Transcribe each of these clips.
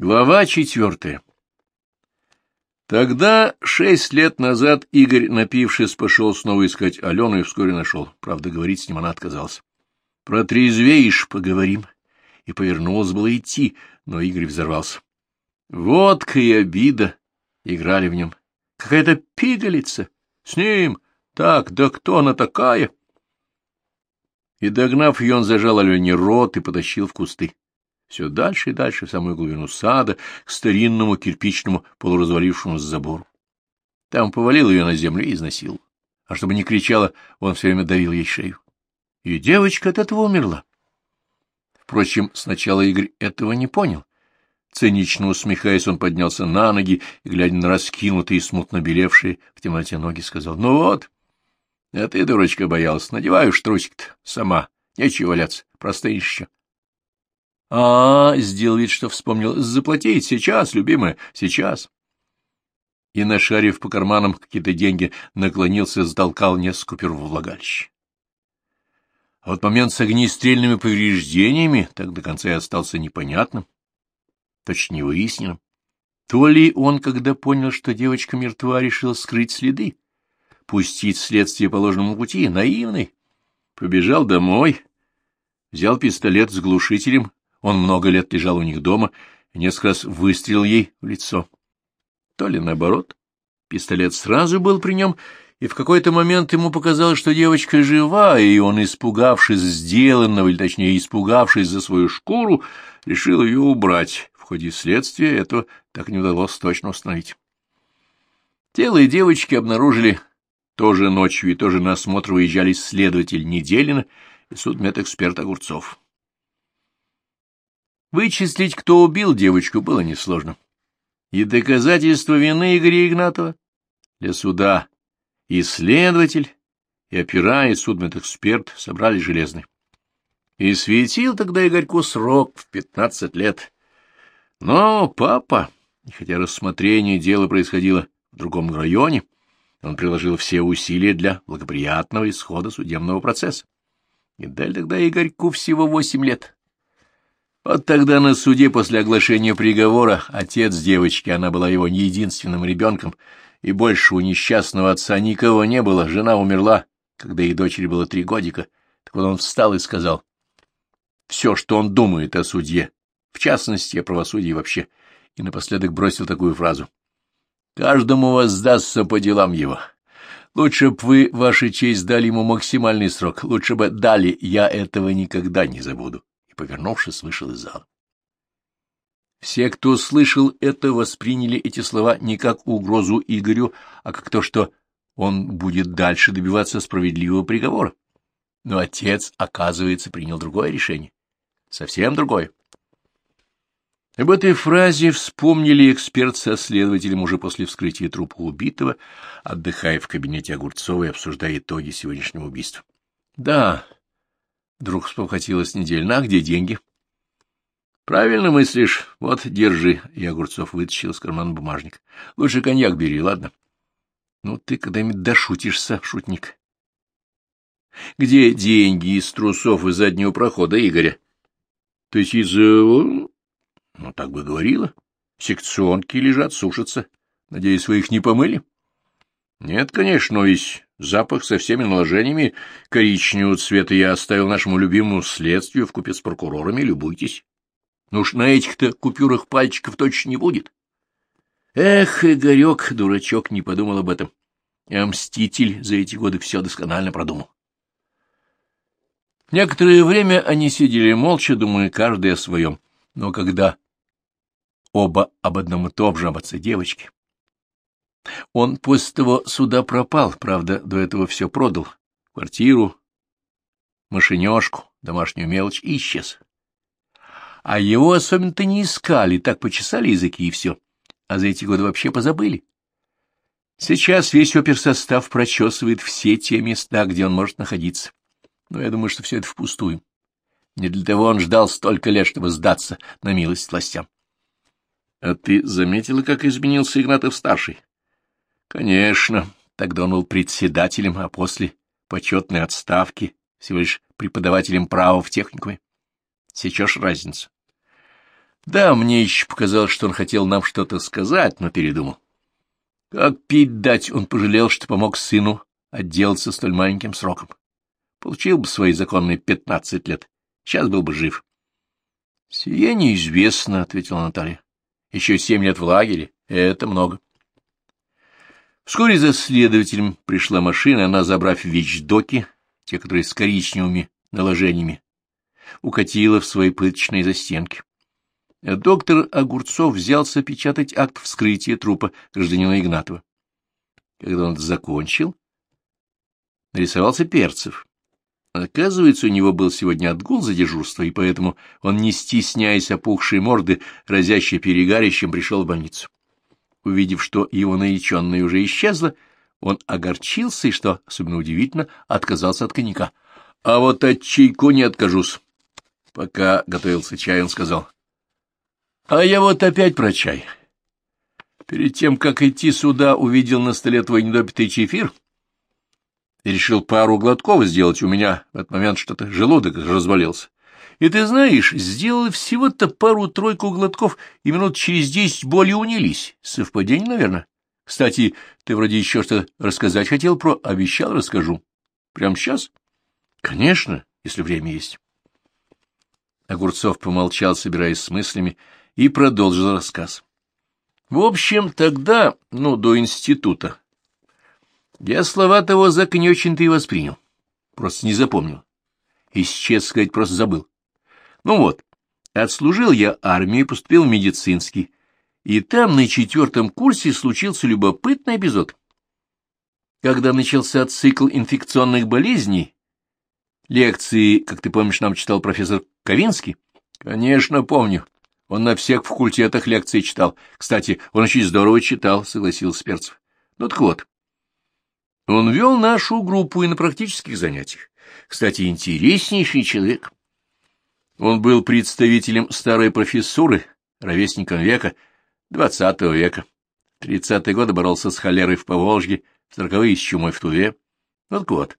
Глава четвертая Тогда, шесть лет назад, Игорь, напившись, пошел снова искать Алену и вскоре нашел. Правда, говорить с ним она отказалась. — Протрезвеешь, поговорим. И повернулась было идти, но Игорь взорвался. Водка и обида играли в нем. Какая-то пигалица. С ним. Так, да кто она такая? И, догнав ее, он зажал Алене рот и потащил в кусты все дальше и дальше, в самую глубину сада, к старинному кирпичному полуразвалившемуся забору. Там повалил ее на землю и изнасиловал. А чтобы не кричала, он все время давил ей шею. И девочка от этого умерла. Впрочем, сначала Игорь этого не понял. Цинично усмехаясь, он поднялся на ноги и, глядя на раскинутые, смутно белевшие в темноте ноги, сказал, — Ну вот, а ты, дурочка, боялась, надеваешь трусик-то сама, нечего валяться, простынешь еще. А, сделал вид, что вспомнил. Заплатить сейчас, любимая, сейчас. И, нашарив по карманам какие-то деньги, наклонился затолкал несколько купюр в влагалище. А вот момент с огнестрельными повреждениями так до конца и остался непонятным, точнее выясненным. То ли он, когда понял, что девочка мертва, решил скрыть следы, пустить следствие по ложному пути, наивный, побежал домой, взял пистолет с глушителем он много лет лежал у них дома и несколько раз выстрелил ей в лицо. То ли наоборот. Пистолет сразу был при нем, и в какой-то момент ему показалось, что девочка жива, и он, испугавшись сделанного, или точнее испугавшись за свою шкуру, решил ее убрать. В ходе следствия этого так не удалось точно установить. Тело девочки обнаружили тоже ночью, и тоже на осмотр выезжали следователь Неделина и судмедэксперт Огурцов. Вычислить, кто убил девочку, было несложно. И доказательства вины Игоря Игнатова для суда и следователь, и опера, и судмедэксперт собрали железный. И светил тогда Игорьку срок в пятнадцать лет. Но папа, хотя рассмотрение дела происходило в другом районе, он приложил все усилия для благоприятного исхода судебного процесса. И дали тогда Игорьку всего восемь лет. Вот тогда на суде после оглашения приговора отец девочки, она была его не единственным ребенком, и больше у несчастного отца никого не было, жена умерла, когда ей дочери было три годика. Так вот он встал и сказал все, что он думает о судье, в частности, о правосудии вообще, и напоследок бросил такую фразу. «Каждому воздастся по делам его. Лучше б вы, ваша честь, дали ему максимальный срок, лучше бы дали, я этого никогда не забуду» повернувшись, вышел из зала. Все, кто слышал это, восприняли эти слова не как угрозу Игорю, а как то, что он будет дальше добиваться справедливого приговора. Но отец, оказывается, принял другое решение. Совсем другое. Об этой фразе вспомнили эксперт со следователем уже после вскрытия трупа убитого, отдыхая в кабинете Огурцова и обсуждая итоги сегодняшнего убийства. Да, Вдруг спохватилась неделя. А где деньги? Правильно мыслишь. Вот, держи. И Огурцов вытащил из кармана бумажник. Лучше коньяк бери, ладно? Ну, ты когда-нибудь дошутишься, шутник. Где деньги из трусов из заднего прохода Игоря? То есть из... Э, ну, так бы говорила. Секционки лежат, сушатся. Надеюсь, вы их не помыли? Нет, конечно, но ведь запах со всеми наложениями коричневого цвета я оставил нашему любимому следствию в купе с прокурорами, любуйтесь. Ну уж на этих-то купюрах пальчиков точно не будет. Эх, Игорек, дурачок, не подумал об этом. А мститель за эти годы все досконально продумал. Некоторое время они сидели молча, думая каждый о своем. Но когда оба об одном и том же, об отце девочки, он после того суда пропал, правда, до этого все продал. Квартиру, машинешку, домашнюю мелочь и исчез. А его особенно-то не искали, так почесали языки и все. А за эти годы вообще позабыли. Сейчас весь оперсостав прочесывает все те места, где он может находиться. Но я думаю, что все это впустую. Не для того он ждал столько лет, чтобы сдаться на милость властям. — А ты заметила, как изменился Игнатов-старший? Конечно, тогда он был председателем, а после почетной отставки всего лишь преподавателем права в техникуме. Сейчас разница. Да, мне еще показалось, что он хотел нам что-то сказать, но передумал. Как пить дать, он пожалел, что помог сыну отделаться столь маленьким сроком. Получил бы свои законные пятнадцать лет, сейчас был бы жив. — Сие неизвестно, — ответила Наталья. — Еще семь лет в лагере — это много. Вскоре за следователем пришла машина, она, забрав вещдоки, те, которые с коричневыми наложениями, укатила в свои пыточные застенки. Доктор Огурцов взялся печатать акт вскрытия трупа гражданина Игнатова. Когда он закончил, нарисовался Перцев. Оказывается, у него был сегодня отгул за дежурство, и поэтому он, не стесняясь опухшей морды, разящей перегарищем, пришел в больницу. Увидев, что его нареченная уже исчезла, он огорчился и, что особенно удивительно, отказался от коньяка. — А вот от чайку не откажусь. Пока готовился чай, он сказал. А я вот опять про чай. Перед тем, как идти сюда, увидел на столе твой недопитый чефир решил пару глотков сделать. У меня в этот момент что-то желудок развалился. И ты знаешь, сделал всего-то пару-тройку глотков, и минут через десять боли унились. Совпадение, наверное. Кстати, ты вроде еще что рассказать хотел про... Обещал, расскажу. Прямо сейчас? Конечно, если время есть. Огурцов помолчал, собираясь с мыслями, и продолжил рассказ. В общем, тогда, ну, до института, я слова того зэка не очень-то и воспринял, просто не запомнил. И сейчас сказать просто забыл. Ну вот, отслужил я армию, поступил в медицинский, и там на четвертом курсе случился любопытный эпизод. Когда начался цикл инфекционных болезней, лекции, как ты помнишь, нам читал профессор Ковинский? Конечно, помню. Он на всех факультетах лекции читал. Кстати, он очень здорово читал, — согласился Перцев. Ну так вот. Он вел нашу группу и на практических занятиях. Кстати, интереснейший человек. Он был представителем старой профессуры, ровесником века, двадцатого века. В тридцатые годы боролся с холерой в Поволжье, в сороковые с чумой в Туве. Вот.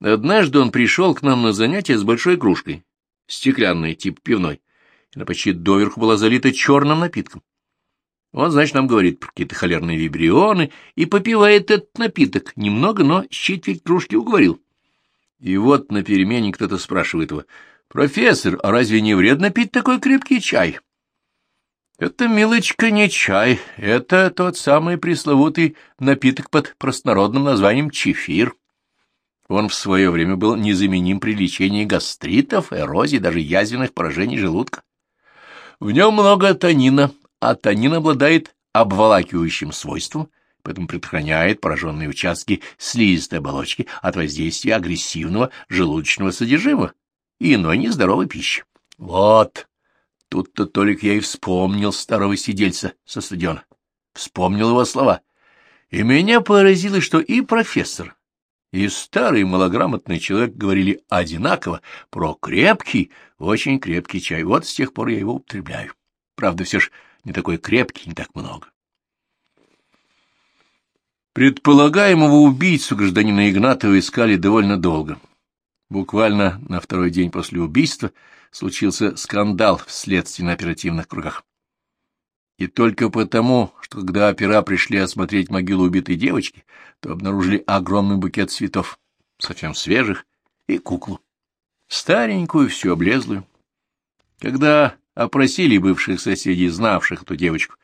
Однажды он пришел к нам на занятия с большой кружкой, стеклянной, типа пивной. Она почти доверху была залита черным напитком. Он, значит, нам говорит про какие-то холерные вибрионы и попивает этот напиток. Немного, но с четверть кружки уговорил. И вот на перемене кто-то спрашивает его, «Профессор, а разве не вредно пить такой крепкий чай?» Это, милочка, не чай, это тот самый пресловутый напиток под простонародным названием чефир. Он в свое время был незаменим при лечении гастритов, эрозии, даже язвенных поражений желудка. В нем много танина, а танин обладает обволакивающим свойством, поэтому предохраняет пораженные участки слизистой оболочки от воздействия агрессивного желудочного содержимого и иной нездоровой пищи. Вот, тут-то только я и вспомнил старого сидельца со стадиона. Вспомнил его слова. И меня поразило, что и профессор, и старый малограмотный человек говорили одинаково про крепкий, очень крепкий чай. Вот с тех пор я его употребляю. Правда, все ж не такой крепкий, не так много. Предполагаемого убийцу гражданина Игнатова искали довольно долго. Буквально на второй день после убийства случился скандал в следственно-оперативных кругах. И только потому, что когда опера пришли осмотреть могилу убитой девочки, то обнаружили огромный букет цветов, совсем свежих, и куклу. Старенькую, всю облезлую. Когда опросили бывших соседей, знавших эту девочку,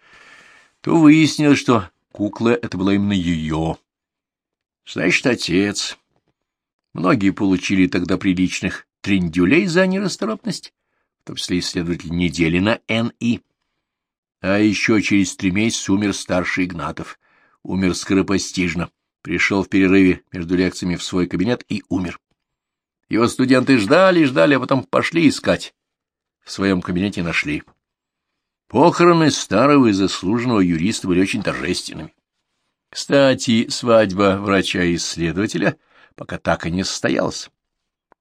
то выяснилось, что кукла — это была именно ее. Значит, отец. Многие получили тогда приличных триндюлей за нерасторопность, в том числе исследователь недели на НИ. А еще через три месяца умер старший Игнатов. Умер скоропостижно. Пришел в перерыве между лекциями в свой кабинет и умер. Его студенты ждали, ждали, а потом пошли искать. В своем кабинете нашли. Похороны старого и заслуженного юриста были очень торжественными. Кстати, свадьба врача-исследователя пока так и не состоялась.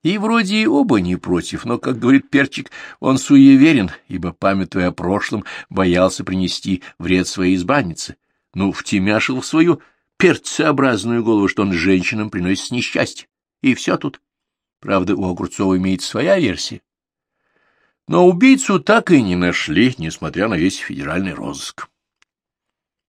И вроде и оба не против, но, как говорит Перчик, он суеверен, ибо, памятуя о прошлом, боялся принести вред своей избраннице. Ну, втемяшил в свою перцеобразную голову, что он женщинам приносит несчастье. И все тут. Правда, у Огурцова имеет своя версия. Но убийцу так и не нашли, несмотря на весь федеральный розыск.